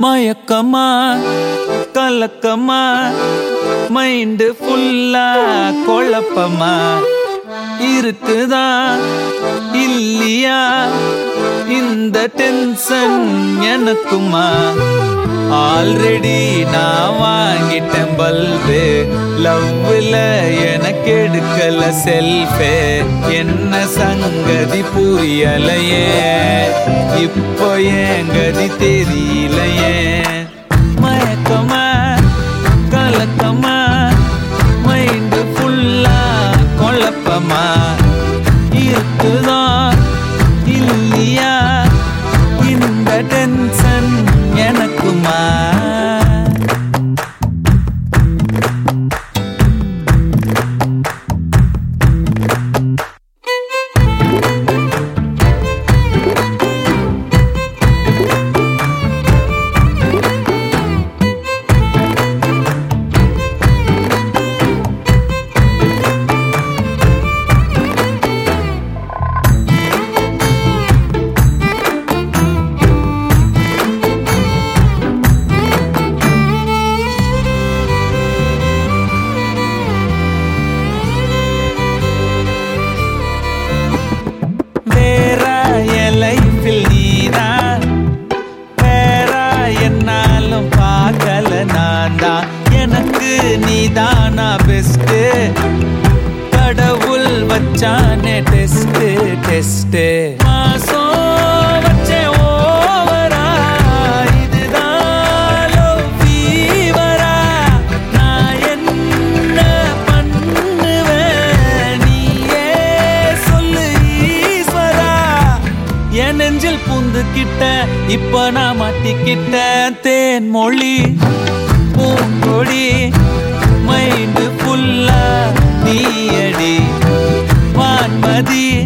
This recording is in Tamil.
மயக்கமா கலக்கமா மைண்டு ஃபுல்லா குழப்பமா இருக்குதா இல்லையா? இந்த டென்ஷன் எனக்குமா? ஆல்ரெடி நான் வாங்கிட்டேன் பல்பு லவ்வில் எடுக்கல செல்ஃபே என்ன சங்கதி புரியலையே? இப்போ ஏன் கதி தெரியலையே? மயக்கமா? கலக்கமா? மைண்டு ஃபுல்லா குழப்பமா? இருக்குதா? இல்லையா? இந்த டென் நான் எனக்கு நீதானா பெஸ்ட் கடவுள் வச்சானே டெஸ்ட் டெஸ்ட் மாசம் வச்சே ஓவரா இதுதான் love நான் என்ன பண்ணுவேன்? நீயே சொல்லு ஈஸ்வரா. என் நெஞ்சில் பூந்துக்கிட்ட இப்ப நான் மாட்டிக்கிட்ட தேன் மொழி பூங்கொடி மைண்டு புல்லா நீயடி. வான்மதியே